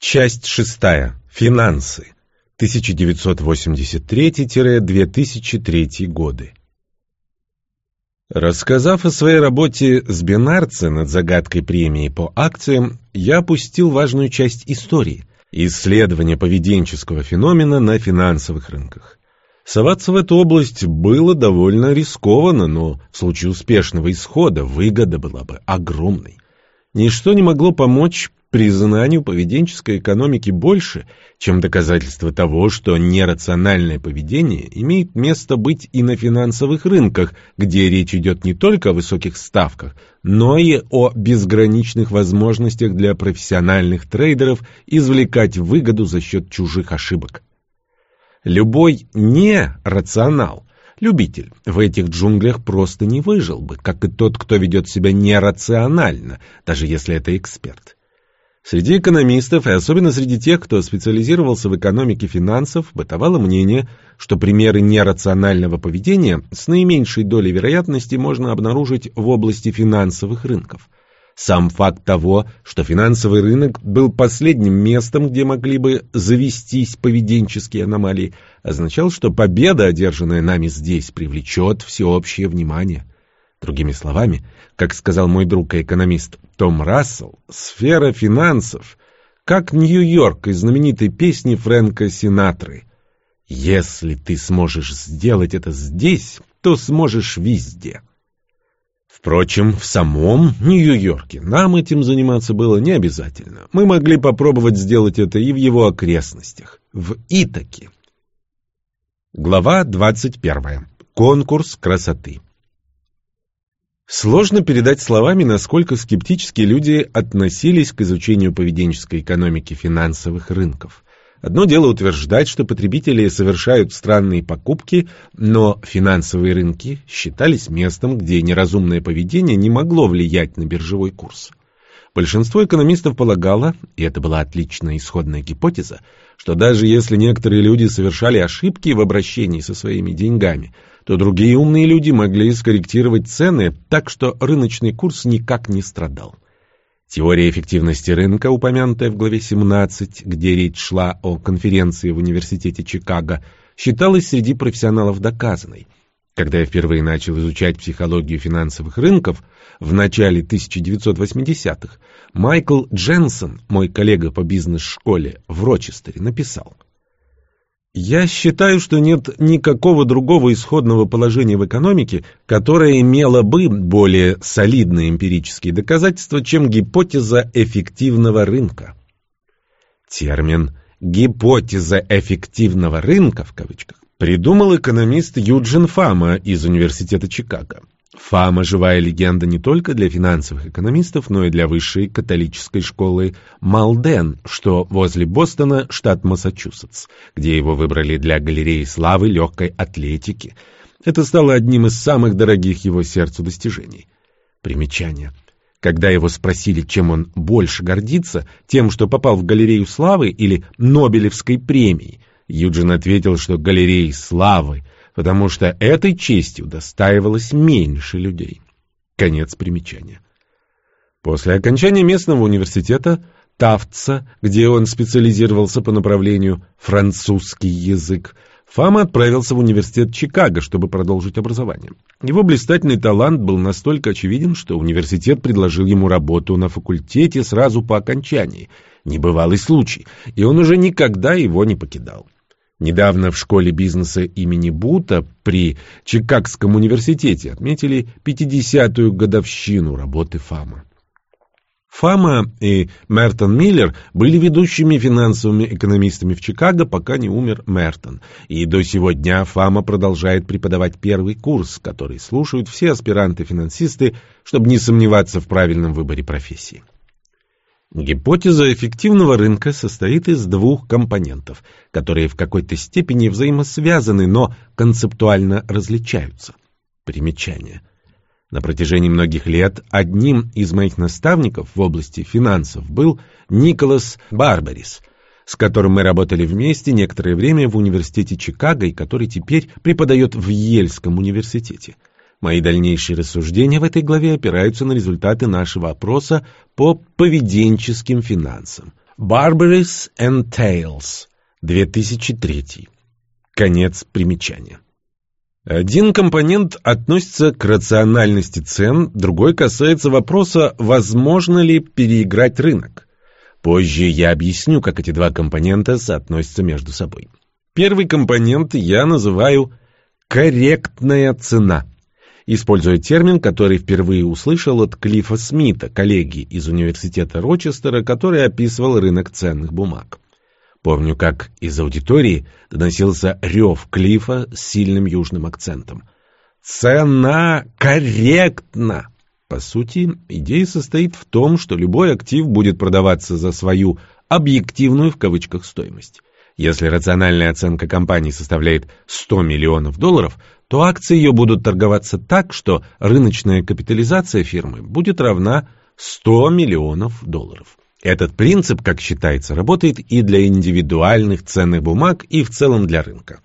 Часть шестая. Финансы. 1983-2003 годы. Рассказав о своей работе с Бенарце над загадкой премии по акциям, я опустил важную часть истории – исследование поведенческого феномена на финансовых рынках. Соваться в эту область было довольно рискованно, но в случае успешного исхода выгода была бы огромной. Ничто не могло помочь признанию поведенческой экономики больше, чем доказательство того, что нерациональное поведение имеет место быть и на финансовых рынках, где речь идет не только о высоких ставках, но и о безграничных возможностях для профессиональных трейдеров извлекать выгоду за счет чужих ошибок. Любой нерационал Любитель в этих джунглях просто не выжил бы, как и тот, кто ведет себя нерационально, даже если это эксперт. Среди экономистов, и особенно среди тех, кто специализировался в экономике финансов, бытовало мнение, что примеры нерационального поведения с наименьшей долей вероятности можно обнаружить в области финансовых рынков. Сам факт того, что финансовый рынок был последним местом, где могли бы завестись поведенческие аномалии, означал, что победа, одержанная нами здесь, привлечет всеобщее внимание. Другими словами, как сказал мой друг и экономист Том Рассел, сфера финансов, как Нью-Йорк из знаменитой песни Фрэнка Синатры. Если ты сможешь сделать это здесь, то сможешь везде. Впрочем, в самом Нью-Йорке нам этим заниматься было не обязательно. Мы могли попробовать сделать это и в его окрестностях, в Итаке. Глава 21. Конкурс красоты. Сложно передать словами, насколько скептически люди относились к изучению поведенческой экономики финансовых рынков. Одно дело утверждать, что потребители совершают странные покупки, но финансовые рынки считались местом, где неразумное поведение не могло влиять на биржевой курс. Большинство экономистов полагало, и это была отличная исходная гипотеза, что даже если некоторые люди совершали ошибки в обращении со своими деньгами, то другие умные люди могли скорректировать цены так, что рыночный курс никак не страдал. Теория эффективности рынка, упомянутая в главе 17, где речь шла о конференции в университете Чикаго, считалась среди профессионалов доказанной – когда я впервые начал изучать психологию финансовых рынков в начале 1980-х, Майкл Дженсон, мой коллега по бизнес-школе в Рочестере, написал «Я считаю, что нет никакого другого исходного положения в экономике, которое имело бы более солидные эмпирические доказательства, чем гипотеза эффективного рынка». Термин «гипотеза эффективного рынка» в кавычках придумал экономист Юджин Фама из Университета Чикаго. Фама – живая легенда не только для финансовых экономистов, но и для высшей католической школы Малден, что возле Бостона, штат Массачусетс, где его выбрали для галереи славы легкой атлетики. Это стало одним из самых дорогих его сердцу достижений. Примечание. Когда его спросили, чем он больше гордится, тем, что попал в галерею славы или Нобелевской премией, Юджин ответил, что галереи славы, потому что этой честью достаивалось меньше людей. Конец примечания. После окончания местного университета Тафтса, где он специализировался по направлению французский язык, Фама отправился в университет Чикаго, чтобы продолжить образование. Его блистательный талант был настолько очевиден, что университет предложил ему работу на факультете сразу по окончании. Небывалый случай, и он уже никогда его не покидал. Недавно в школе бизнеса имени Бута при Чикагском университете отметили 50-ю годовщину работы ФАМа. Фама и Мертон Миллер были ведущими финансовыми экономистами в Чикаго, пока не умер Мертон. И до сего дня Фама продолжает преподавать первый курс, который слушают все аспиранты-финансисты, чтобы не сомневаться в правильном выборе профессии. Гипотеза эффективного рынка состоит из двух компонентов, которые в какой-то степени взаимосвязаны, но концептуально различаются. Примечание. На протяжении многих лет одним из моих наставников в области финансов был Николас Барбарис, с которым мы работали вместе некоторое время в университете Чикаго и который теперь преподает в Ельском университете. Мои дальнейшие рассуждения в этой главе опираются на результаты нашего опроса по поведенческим финансам. Barberries and Tales, 2003. Конец примечания. Один компонент относится к рациональности цен, другой касается вопроса, возможно ли переиграть рынок. Позже я объясню, как эти два компонента соотносятся между собой. Первый компонент я называю «корректная цена», используя термин, который впервые услышал от Клиффа Смита, коллеги из университета Рочестера, который описывал рынок ценных бумаг. Помню, как из аудитории доносился рев Клифа с сильным южным акцентом. «Цена корректна!» По сути, идея состоит в том, что любой актив будет продаваться за свою «объективную» в кавычках стоимость. Если рациональная оценка компании составляет 100 миллионов долларов, то акции ее будут торговаться так, что рыночная капитализация фирмы будет равна 100 миллионов долларов. Этот принцип, как считается, работает и для индивидуальных ценных бумаг, и в целом для рынка.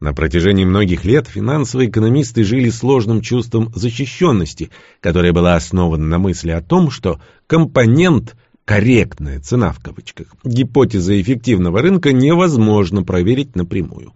На протяжении многих лет финансовые экономисты жили сложным чувством защищенности, которое было основано на мысли о том, что компонент «корректная цена» в кавычках гипотезы эффективного рынка невозможно проверить напрямую.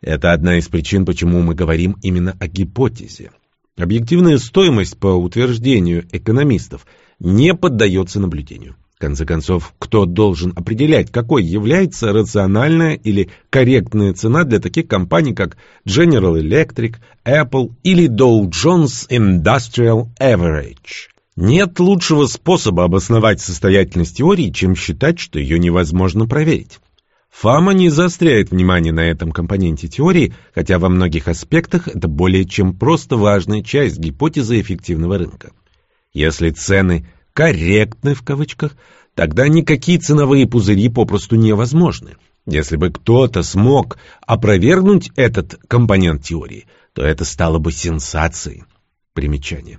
Это одна из причин, почему мы говорим именно о гипотезе. Объективная стоимость, по утверждению экономистов, не поддается наблюдению. В конце концов, кто должен определять, какой является рациональная или корректная цена для таких компаний, как General Electric, Apple или Dow Jones Industrial Average? Нет лучшего способа обосновать состоятельность теории, чем считать, что ее невозможно проверить. Фама не заостряет внимание на этом компоненте теории, хотя во многих аспектах это более чем просто важная часть гипотезы эффективного рынка. Если цены «корректны» в кавычках, тогда никакие ценовые пузыри попросту невозможны. Если бы кто-то смог опровергнуть этот компонент теории, то это стало бы сенсацией. Примечание.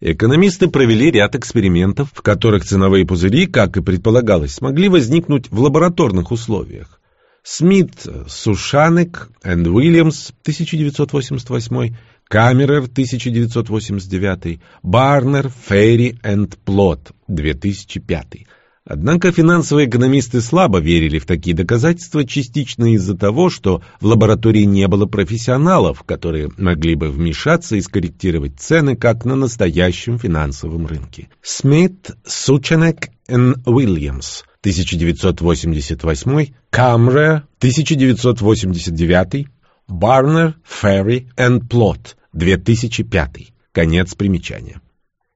Экономисты провели ряд экспериментов, в которых ценовые пузыри, как и предполагалось, смогли возникнуть в лабораторных условиях. Смит, Сушанек и Уильямс, 1988 Камерер, 1989, Барнер, Ферри и Плот, 2005. Однако финансовые экономисты слабо верили в такие доказательства, частично из-за того, что в лаборатории не было профессионалов, которые могли бы вмешаться и скорректировать цены, как на настоящем финансовом рынке. Смит, Сученек и Уильямс, 1988, Камре, 1989, Барнер, Ферри и Плот, 2005. Конец примечания.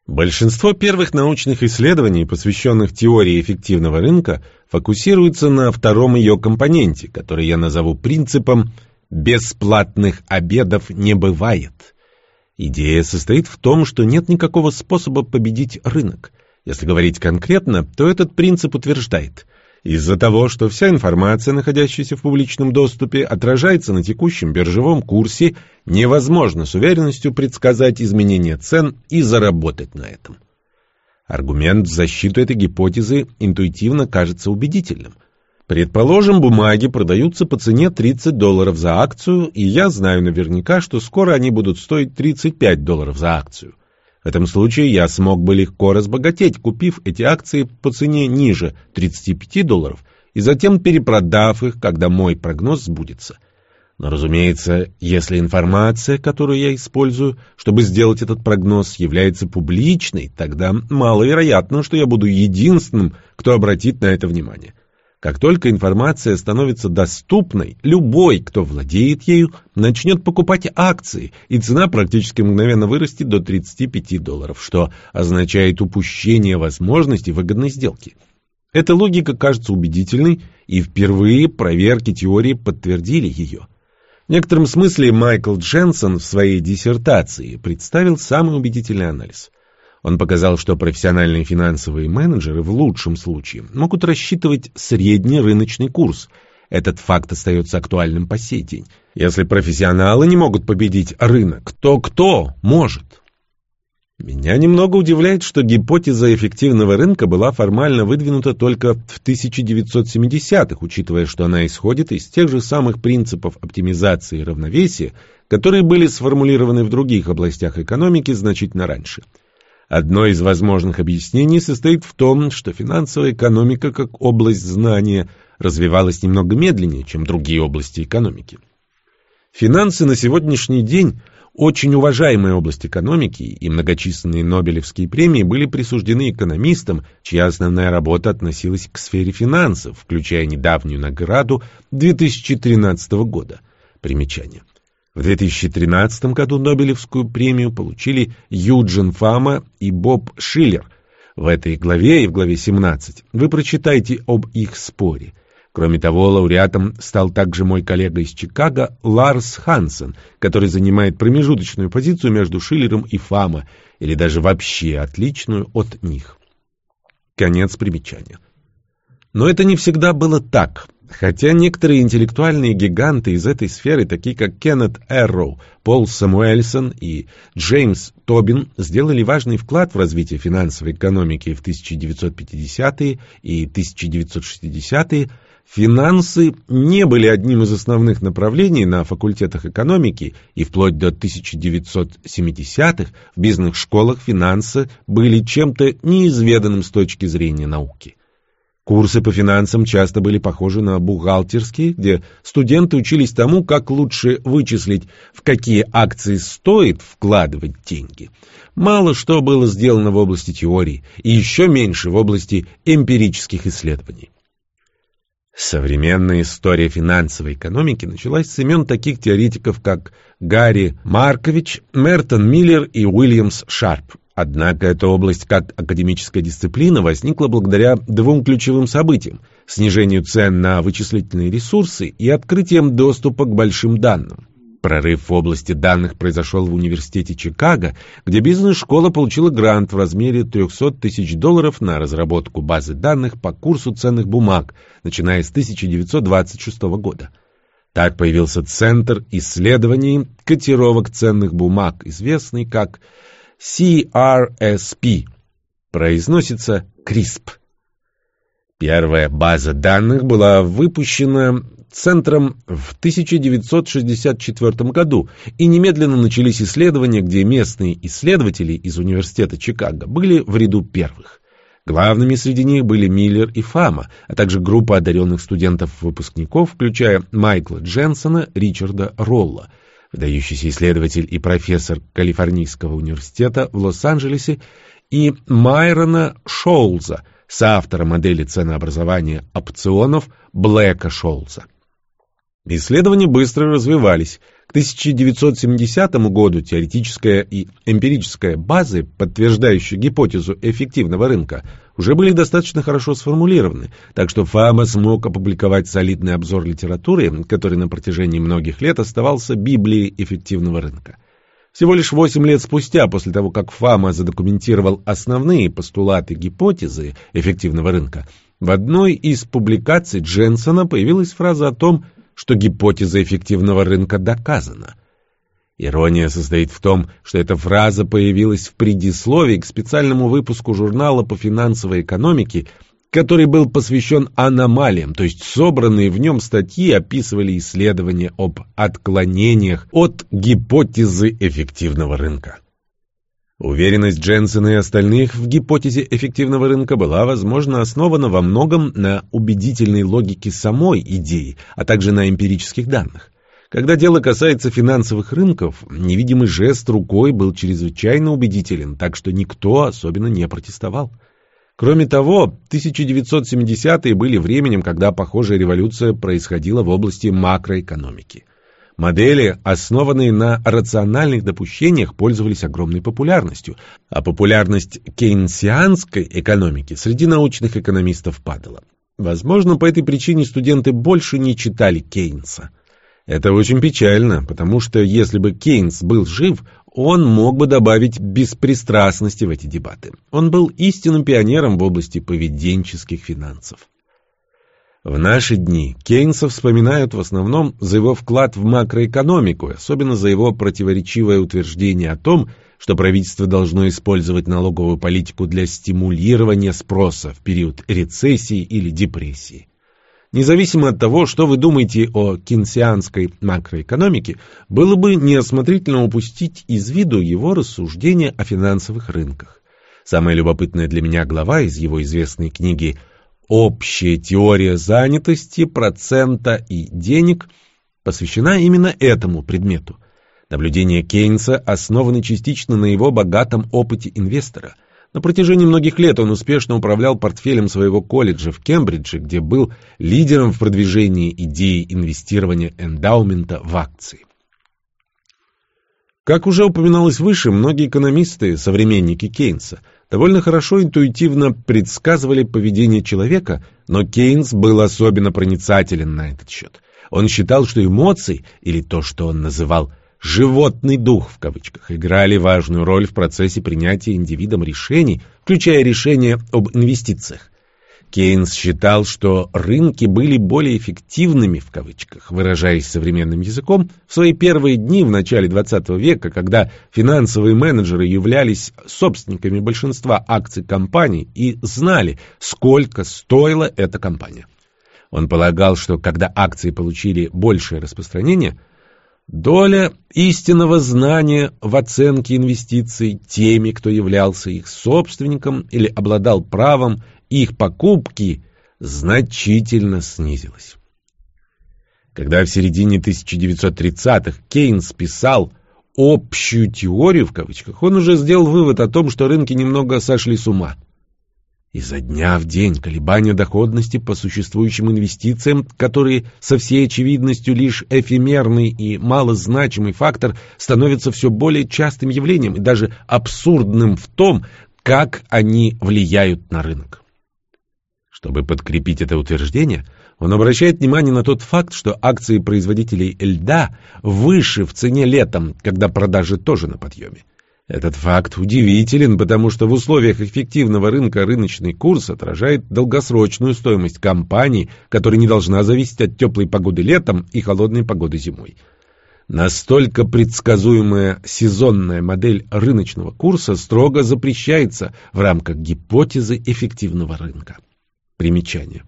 Большинство первых научных исследований, посвященных теории эффективного рынка, фокусируются на втором ее компоненте, который я назову принципом «бесплатных обедов не бывает». Идея состоит в том, что нет никакого способа победить рынок. Если говорить конкретно, то этот принцип утверждает – из-за того, что вся информация, находящаяся в публичном доступе, отражается на текущем биржевом курсе, невозможно с уверенностью предсказать изменения цен и заработать на этом. Аргумент в защиту этой гипотезы интуитивно кажется убедительным. Предположим, бумаги продаются по цене 30 долларов за акцию, и я знаю наверняка, что скоро они будут стоить 35 долларов за акцию. В этом случае я смог бы легко разбогатеть, купив эти акции по цене ниже 35 долларов и затем перепродав их, когда мой прогноз сбудется. Но, разумеется, если информация, которую я использую, чтобы сделать этот прогноз, является публичной, тогда маловероятно, что я буду единственным, кто обратит на это внимание. Как только информация становится доступной, любой, кто владеет ею, начнет покупать акции, и цена практически мгновенно вырастет до 35 долларов, что означает упущение возможности выгодной сделки. Эта логика кажется убедительной, и впервые проверки теории подтвердили ее. В некотором смысле Майкл Дженсон в своей диссертации представил самый убедительный анализ. Он показал, что профессиональные финансовые менеджеры в лучшем случае могут рассчитывать средний рыночный курс. Этот факт остается актуальным по сей день. Если профессионалы не могут победить рынок, то кто может? Меня немного удивляет, что гипотеза эффективного рынка была формально выдвинута только в 1970-х, учитывая, что она исходит из тех же самых принципов оптимизации и равновесия, которые были сформулированы в других областях экономики значительно раньше – Одно из возможных объяснений состоит в том, что финансовая экономика как область знания развивалась немного медленнее, чем другие области экономики. Финансы на сегодняшний день очень уважаемая область экономики, и многочисленные Нобелевские премии были присуждены экономистам, чья основная работа относилась к сфере финансов, включая недавнюю награду 2013 года. Примечание. В 2013 году Нобелевскую премию получили Юджин Фама и Боб Шиллер. В этой главе и в главе 17 вы прочитаете об их споре. Кроме того, лауреатом стал также мой коллега из Чикаго Ларс Хансен, который занимает промежуточную позицию между Шиллером и Фама, или даже вообще отличную от них. Конец примечания. Но это не всегда было так. Хотя некоторые интеллектуальные гиганты из этой сферы, такие как Кеннет Эрроу, Пол Самуэльсон и Джеймс Тобин, сделали важный вклад в развитие финансовой экономики в 1950-е и 1960-е, финансы не были одним из основных направлений на факультетах экономики, и вплоть до 1970-х в бизнес-школах финансы были чем-то неизведанным с точки зрения науки. Курсы по финансам часто были похожи на бухгалтерские, где студенты учились тому, как лучше вычислить, в какие акции стоит вкладывать деньги. Мало что было сделано в области теории, и еще меньше в области эмпирических исследований. Современная история финансовой экономики началась с имен таких теоретиков, как Гарри Маркович, Мертон Миллер и Уильямс Шарп. Однако эта область как академическая дисциплина возникла благодаря двум ключевым событиям – снижению цен на вычислительные ресурсы и открытием доступа к большим данным. Прорыв в области данных произошел в университете Чикаго, где бизнес-школа получила грант в размере 300 тысяч долларов на разработку базы данных по курсу ценных бумаг, начиная с 1926 года. Так появился Центр исследований котировок ценных бумаг, известный как CRSP. Произносится CRISP. Первая база данных была выпущена Центром в 1964 году, и немедленно начались исследования, где местные исследователи из Университета Чикаго были в ряду первых. Главными среди них были Миллер и Фама, а также группа одаренных студентов-выпускников, включая Майкла Дженсона, Ричарда Ролла – выдающийся исследователь и профессор Калифорнийского университета в Лос-Анджелесе, и Майрона Шоулза, соавтора модели ценообразования опционов Блэка Шоулза. Исследования быстро развивались. К 1970 году теоретическая и эмпирическая базы, подтверждающие гипотезу эффективного рынка, уже были достаточно хорошо сформулированы, так что Фама смог опубликовать солидный обзор литературы, который на протяжении многих лет оставался Библией эффективного рынка. Всего лишь 8 лет спустя, после того, как Фама задокументировал основные постулаты гипотезы эффективного рынка, в одной из публикаций Дженсона появилась фраза о том, что гипотеза эффективного рынка доказана – Ирония состоит в том, что эта фраза появилась в предисловии к специальному выпуску журнала по финансовой экономике, который был посвящен аномалиям, то есть собранные в нем статьи описывали исследования об отклонениях от гипотезы эффективного рынка. Уверенность Дженсена и остальных в гипотезе эффективного рынка была, возможно, основана во многом на убедительной логике самой идеи, а также на эмпирических данных. Когда дело касается финансовых рынков, невидимый жест рукой был чрезвычайно убедителен, так что никто особенно не протестовал. Кроме того, 1970-е были временем, когда похожая революция происходила в области макроэкономики. Модели, основанные на рациональных допущениях, пользовались огромной популярностью, а популярность кейнсианской экономики среди научных экономистов падала. Возможно, по этой причине студенты больше не читали Кейнса. Это очень печально, потому что если бы Кейнс был жив, он мог бы добавить беспристрастности в эти дебаты. Он был истинным пионером в области поведенческих финансов. В наши дни Кейнса вспоминают в основном за его вклад в макроэкономику, особенно за его противоречивое утверждение о том, что правительство должно использовать налоговую политику для стимулирования спроса в период рецессии или депрессии. Независимо от того, что вы думаете о кинсианской макроэкономике, было бы неосмотрительно упустить из виду его рассуждения о финансовых рынках. Самая любопытная для меня глава из его известной книги «Общая теория занятости, процента и денег» посвящена именно этому предмету. Наблюдения Кейнса основаны частично на его богатом опыте инвестора. На протяжении многих лет он успешно управлял портфелем своего колледжа в Кембридже, где был лидером в продвижении идеи инвестирования эндаумента в акции. Как уже упоминалось выше, многие экономисты, современники Кейнса, довольно хорошо интуитивно предсказывали поведение человека, но Кейнс был особенно проницателен на этот счет. Он считал, что эмоции, или то, что он называл «животный дух» в кавычках, играли важную роль в процессе принятия индивидом решений, включая решения об инвестициях. Кейнс считал, что рынки были более эффективными, в кавычках, выражаясь современным языком, в свои первые дни в начале XX века, когда финансовые менеджеры являлись собственниками большинства акций компаний и знали, сколько стоила эта компания. Он полагал, что когда акции получили большее распространение, доля истинного знания в оценке инвестиций теми, кто являлся их собственником или обладал правом их покупки, значительно снизилась. Когда в середине 1930-х Кейнс писал «общую теорию» в кавычках, он уже сделал вывод о том, что рынки немного сошли с ума. Изо дня в день колебания доходности по существующим инвестициям, которые со всей очевидностью лишь эфемерный и малозначимый фактор, становятся все более частым явлением и даже абсурдным в том, как они влияют на рынок. Чтобы подкрепить это утверждение, он обращает внимание на тот факт, что акции производителей льда выше в цене летом, когда продажи тоже на подъеме. Этот факт удивителен, потому что в условиях эффективного рынка рыночный курс отражает долгосрочную стоимость компании, которая не должна зависеть от теплой погоды летом и холодной погоды зимой. Настолько предсказуемая сезонная модель рыночного курса строго запрещается в рамках гипотезы эффективного рынка. Примечание.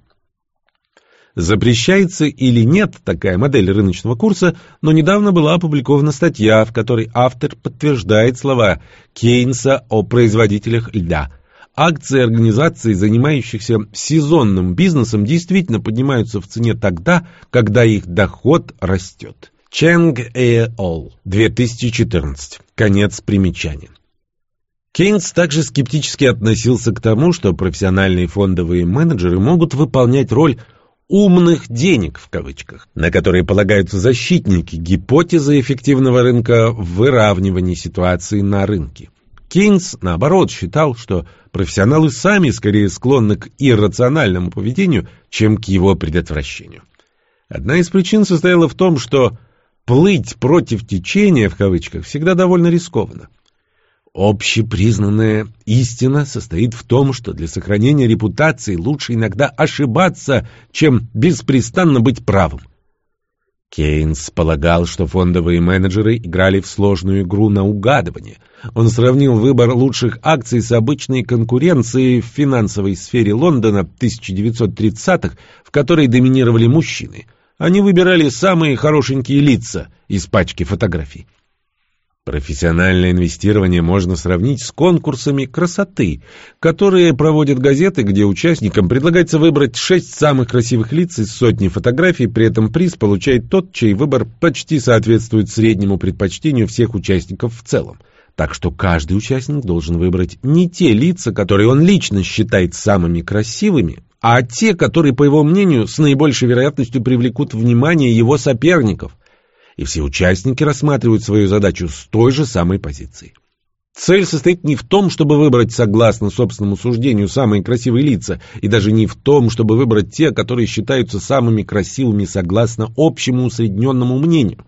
Запрещается или нет такая модель рыночного курса, но недавно была опубликована статья, в которой автор подтверждает слова Кейнса о производителях льда. Акции организаций, занимающихся сезонным бизнесом, действительно поднимаются в цене тогда, когда их доход растет. Чэнг Э. Ол, 2014. Конец примечания. Кейнс также скептически относился к тому, что профессиональные фондовые менеджеры могут выполнять роль «умных денег» в кавычках, на которые полагаются защитники гипотезы эффективного рынка в выравнивании ситуации на рынке. Кейнс, наоборот, считал, что профессионалы сами скорее склонны к иррациональному поведению, чем к его предотвращению. Одна из причин состояла в том, что «плыть против течения» в кавычках всегда довольно рискованно. Общепризнанная истина состоит в том, что для сохранения репутации лучше иногда ошибаться, чем беспрестанно быть правым. Кейнс полагал, что фондовые менеджеры играли в сложную игру на угадывание. Он сравнил выбор лучших акций с обычной конкуренцией в финансовой сфере Лондона 1930-х, в которой доминировали мужчины. Они выбирали самые хорошенькие лица из пачки фотографий. Профессиональное инвестирование можно сравнить с конкурсами красоты, которые проводят газеты, где участникам предлагается выбрать шесть самых красивых лиц из сотни фотографий, при этом приз получает тот, чей выбор почти соответствует среднему предпочтению всех участников в целом. Так что каждый участник должен выбрать не те лица, которые он лично считает самыми красивыми, а те, которые, по его мнению, с наибольшей вероятностью привлекут внимание его соперников – и все участники рассматривают свою задачу с той же самой позиции. Цель состоит не в том, чтобы выбрать согласно собственному суждению самые красивые лица, и даже не в том, чтобы выбрать те, которые считаются самыми красивыми согласно общему усредненному мнению.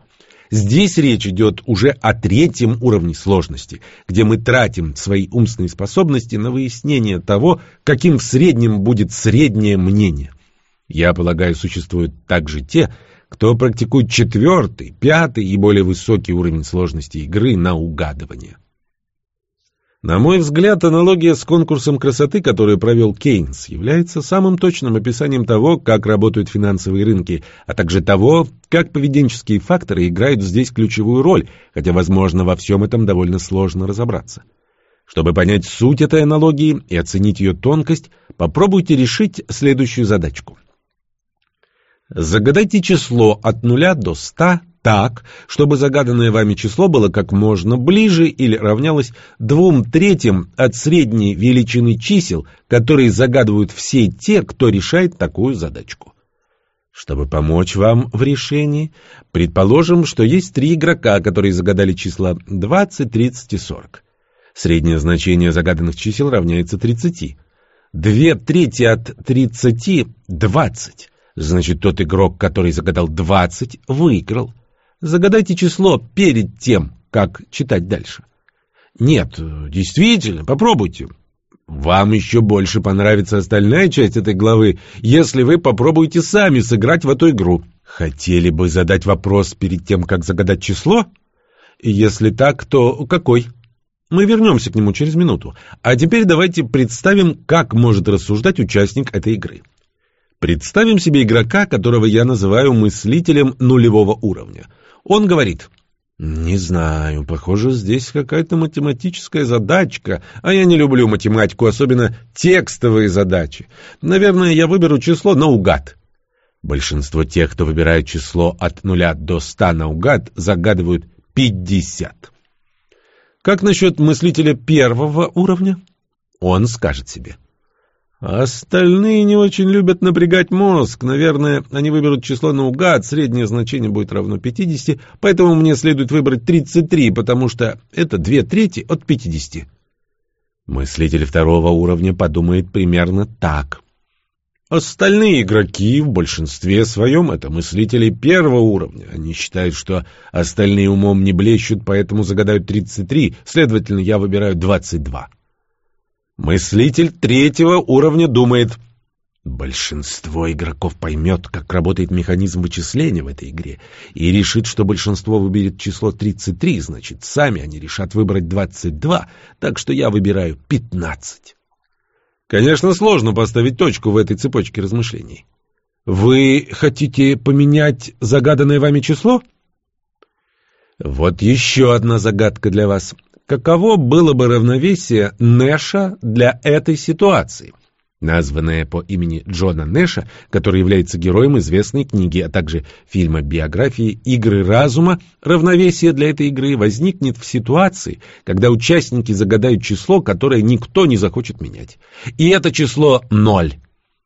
Здесь речь идет уже о третьем уровне сложности, где мы тратим свои умственные способности на выяснение того, каким в среднем будет среднее мнение. Я полагаю, существуют также те, кто практикует четвертый, пятый и более высокий уровень сложности игры на угадывание. На мой взгляд, аналогия с конкурсом красоты, который провел Кейнс, является самым точным описанием того, как работают финансовые рынки, а также того, как поведенческие факторы играют здесь ключевую роль, хотя, возможно, во всем этом довольно сложно разобраться. Чтобы понять суть этой аналогии и оценить ее тонкость, попробуйте решить следующую задачку. Загадайте число от 0 до 100 так, чтобы загаданное вами число было как можно ближе или равнялось двум третьим от средней величины чисел, которые загадывают все те, кто решает такую задачку. Чтобы помочь вам в решении, предположим, что есть три игрока, которые загадали числа 20, 30 и 40. Среднее значение загаданных чисел равняется 30. Две трети от 30 – 20. Значит, тот игрок, который загадал 20, выиграл. Загадайте число перед тем, как читать дальше. Нет, действительно, попробуйте. Вам еще больше понравится остальная часть этой главы, если вы попробуете сами сыграть в эту игру. Хотели бы задать вопрос перед тем, как загадать число? Если так, то какой? Мы вернемся к нему через минуту. А теперь давайте представим, как может рассуждать участник этой игры. Представим себе игрока, которого я называю мыслителем нулевого уровня. Он говорит, «Не знаю, похоже, здесь какая-то математическая задачка, а я не люблю математику, особенно текстовые задачи. Наверное, я выберу число наугад». Большинство тех, кто выбирает число от нуля до ста наугад, загадывают 50. Как насчет мыслителя первого уровня? Он скажет себе – а остальные не очень любят напрягать мозг. Наверное, они выберут число наугад, среднее значение будет равно 50, поэтому мне следует выбрать 33, потому что это две трети от 50. Мыслитель второго уровня подумает примерно так. Остальные игроки в большинстве своем это мыслители первого уровня. Они считают, что остальные умом не блещут, поэтому загадают 33, следовательно, я выбираю 22. Мыслитель третьего уровня думает, большинство игроков поймет, как работает механизм вычисления в этой игре, и решит, что большинство выберет число 33, значит, сами они решат выбрать 22, так что я выбираю 15. Конечно, сложно поставить точку в этой цепочке размышлений. Вы хотите поменять загаданное вами число? Вот еще одна загадка для вас. Каково было бы равновесие Нэша для этой ситуации? Названное по имени Джона Нэша, который является героем известной книги, а также фильма биографии «Игры разума», равновесие для этой игры возникнет в ситуации, когда участники загадают число, которое никто не захочет менять. И это число — ноль.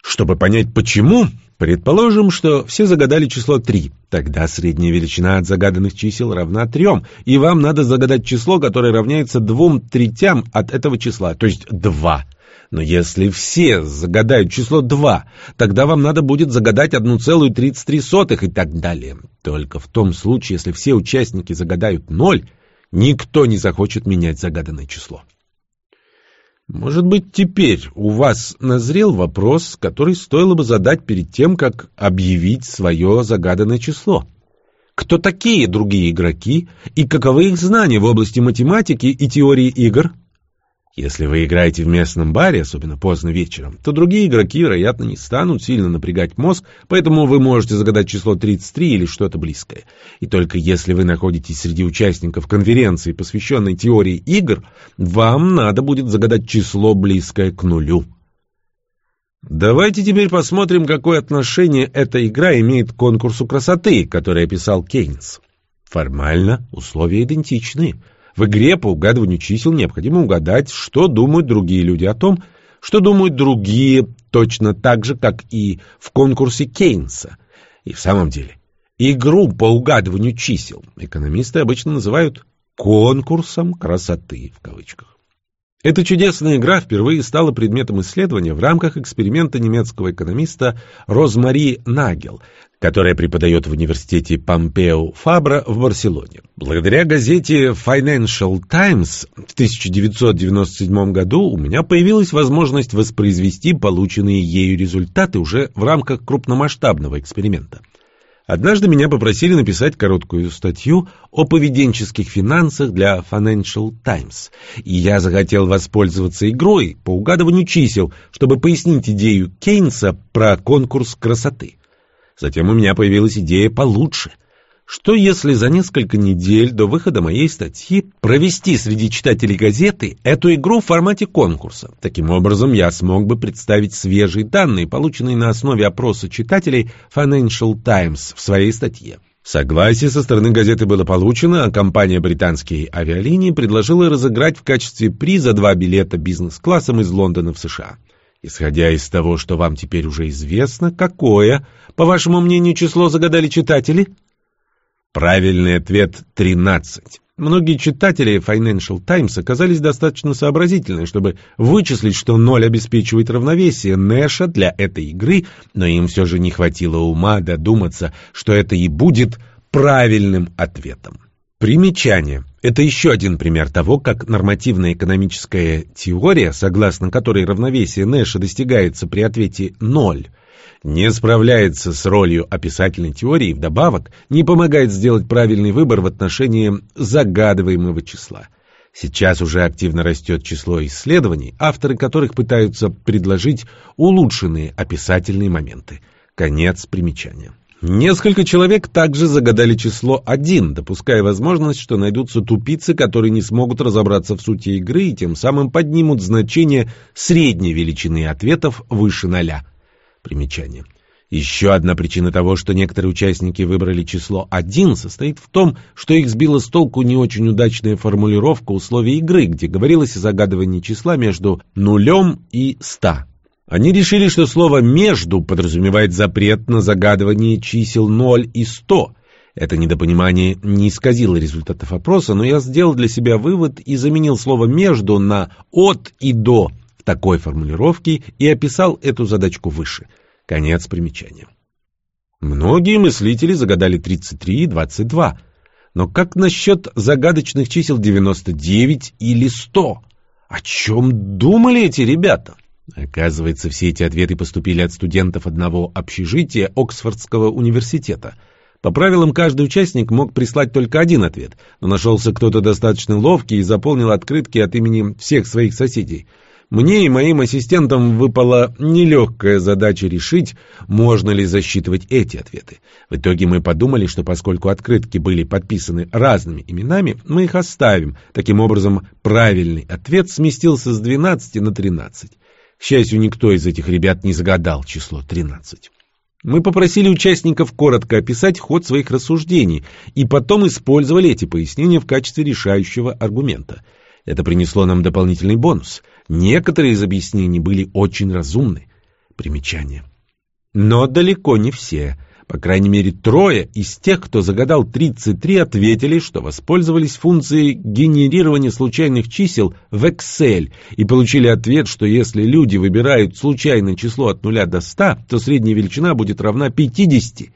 Чтобы понять почему, Предположим, что все загадали число 3. Тогда средняя величина от загаданных чисел равна 3, и вам надо загадать число, которое равняется двум третям от этого числа, то есть 2. Но если все загадают число 2, тогда вам надо будет загадать 1,33 и так далее. Только в том случае, если все участники загадают 0, никто не захочет менять загаданное число. Может быть, теперь у вас назрел вопрос, который стоило бы задать перед тем, как объявить свое загаданное число. Кто такие другие игроки и каковы их знания в области математики и теории игр? Если вы играете в местном баре, особенно поздно вечером, то другие игроки, вероятно, не станут сильно напрягать мозг, поэтому вы можете загадать число 33 или что-то близкое. И только если вы находитесь среди участников конференции, посвященной теории игр, вам надо будет загадать число близкое к нулю. Давайте теперь посмотрим, какое отношение эта игра имеет к конкурсу красоты, который описал Кейнс. Формально условия идентичны – в игре по угадыванию чисел необходимо угадать, что думают другие люди о том, что думают другие, точно так же, как и в конкурсе Кейнса. И в самом деле, игру по угадыванию чисел экономисты обычно называют «конкурсом красоты» в кавычках. Эта чудесная игра впервые стала предметом исследования в рамках эксперимента немецкого экономиста Розмари Нагел, которая преподает в университете Помпео Фабра в Барселоне. Благодаря газете Financial Times в 1997 году у меня появилась возможность воспроизвести полученные ею результаты уже в рамках крупномасштабного эксперимента. Однажды меня попросили написать короткую статью о поведенческих финансах для Financial Times, и я захотел воспользоваться игрой по угадыванию чисел, чтобы пояснить идею Кейнса про конкурс красоты. Затем у меня появилась идея получше. Что если за несколько недель до выхода моей статьи провести среди читателей газеты эту игру в формате конкурса? Таким образом, я смог бы представить свежие данные, полученные на основе опроса читателей Financial Times в своей статье. Согласие со стороны газеты было получено, а компания британские авиалинии предложила разыграть в качестве приза два билета бизнес-классом из Лондона в США. Исходя из того, что вам теперь уже известно, какое, по вашему мнению, число загадали читатели? Правильный ответ – 13. Многие читатели Financial Times оказались достаточно сообразительны, чтобы вычислить, что ноль обеспечивает равновесие Нэша для этой игры, но им все же не хватило ума додуматься, что это и будет правильным ответом. Примечание. Это еще один пример того, как нормативная экономическая теория, согласно которой равновесие Нэша достигается при ответе «ноль», не справляется с ролью описательной теории вдобавок не помогает сделать правильный выбор в отношении загадываемого числа. Сейчас уже активно растет число исследований, авторы которых пытаются предложить улучшенные описательные моменты. Конец примечания. Несколько человек также загадали число 1, допуская возможность, что найдутся тупицы, которые не смогут разобраться в сути игры и тем самым поднимут значение средней величины ответов выше ноля. Примечание. Еще одна причина того, что некоторые участники выбрали число 1, состоит в том, что их сбила с толку не очень удачная формулировка условий игры, где говорилось о загадывании числа между нулем и 100. Они решили, что слово «между» подразумевает запрет на загадывание чисел 0 и 100. Это недопонимание не исказило результатов опроса, но я сделал для себя вывод и заменил слово «между» на «от» и «до» такой формулировке и описал эту задачку выше. Конец примечания. Многие мыслители загадали 33 и 22. Но как насчет загадочных чисел 99 или 100? О чем думали эти ребята? Оказывается, все эти ответы поступили от студентов одного общежития Оксфордского университета. По правилам, каждый участник мог прислать только один ответ, но нашелся кто-то достаточно ловкий и заполнил открытки от имени всех своих соседей – мне и моим ассистентам выпала нелегкая задача решить, можно ли засчитывать эти ответы. В итоге мы подумали, что поскольку открытки были подписаны разными именами, мы их оставим. Таким образом, правильный ответ сместился с 12 на 13. К счастью, никто из этих ребят не загадал число 13. Мы попросили участников коротко описать ход своих рассуждений и потом использовали эти пояснения в качестве решающего аргумента. Это принесло нам дополнительный бонус. Некоторые из объяснений были очень разумны. Примечание. Но далеко не все. По крайней мере, трое из тех, кто загадал 33, ответили, что воспользовались функцией генерирования случайных чисел в Excel и получили ответ, что если люди выбирают случайное число от 0 до 100, то средняя величина будет равна 50.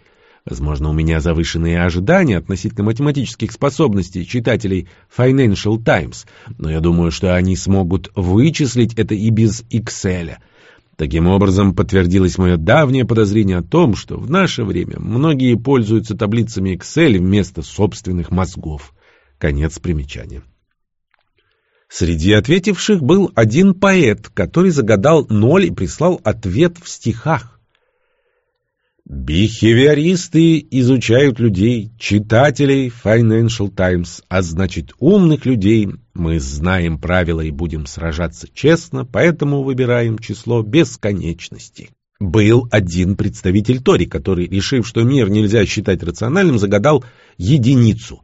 Возможно, у меня завышенные ожидания относительно математических способностей читателей Financial Times, но я думаю, что они смогут вычислить это и без Excel. Таким образом, подтвердилось мое давнее подозрение о том, что в наше время многие пользуются таблицами Excel вместо собственных мозгов. Конец примечания. Среди ответивших был один поэт, который загадал ноль и прислал ответ в стихах. Бихевиористы изучают людей, читателей Financial Times, а значит умных людей. Мы знаем правила и будем сражаться честно, поэтому выбираем число бесконечности. Был один представитель Тори, который, решив, что мир нельзя считать рациональным, загадал единицу.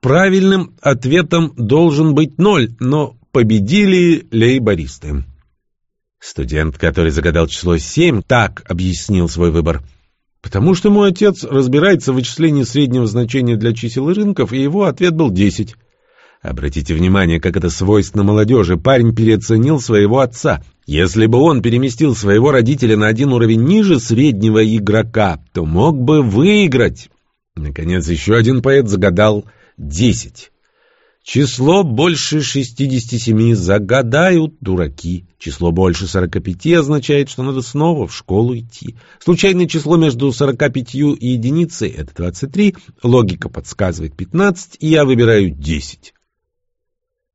Правильным ответом должен быть ноль, но победили лейбористы. Студент, который загадал число семь, так объяснил свой выбор – Потому что мой отец разбирается в вычислении среднего значения для чисел и рынков, и его ответ был 10. Обратите внимание, как это свойственно молодежи. Парень переоценил своего отца. Если бы он переместил своего родителя на один уровень ниже среднего игрока, то мог бы выиграть. Наконец, еще один поэт загадал 10. Число больше 67 загадают дураки. Число больше 45 означает, что надо снова в школу идти. Случайное число между 45 и единицей — это 23. Логика подсказывает 15, и я выбираю 10.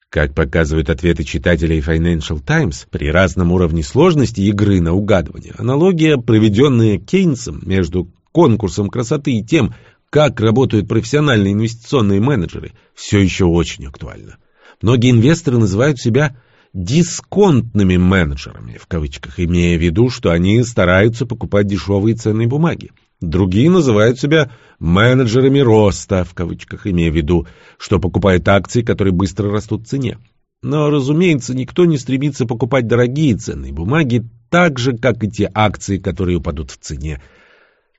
Как показывают ответы читателей Financial Times, при разном уровне сложности игры на угадывание, аналогия, проведенная Кейнсом между конкурсом красоты и тем, как работают профессиональные инвестиционные менеджеры, все еще очень актуально. Многие инвесторы называют себя дисконтными менеджерами, в кавычках, имея в виду, что они стараются покупать дешевые ценные бумаги. Другие называют себя менеджерами роста, в кавычках, имея в виду, что покупают акции, которые быстро растут в цене. Но, разумеется, никто не стремится покупать дорогие ценные бумаги, так же, как и те акции, которые упадут в цене.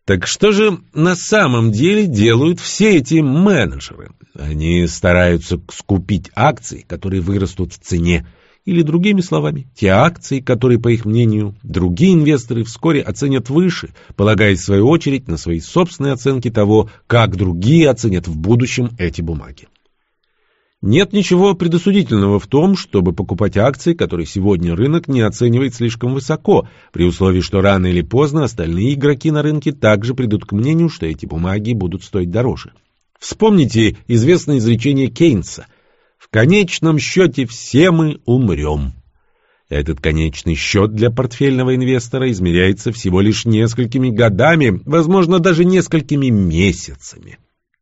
Так что же на самом деле делают все эти менеджеры? Они стараются скупить акции, которые вырастут в цене, или другими словами, те акции, которые, по их мнению, другие инвесторы вскоре оценят выше, полагаясь в свою очередь на свои собственные оценки того, как другие оценят в будущем эти бумаги. Нет ничего предосудительного в том, чтобы покупать акции, которые сегодня рынок не оценивает слишком высоко, при условии, что рано или поздно остальные игроки на рынке также придут к мнению, что эти бумаги будут стоить дороже. Вспомните известное изречение Кейнса в конечном счете все мы умрем. Этот конечный счет для портфельного инвестора измеряется всего лишь несколькими годами, возможно, даже несколькими месяцами.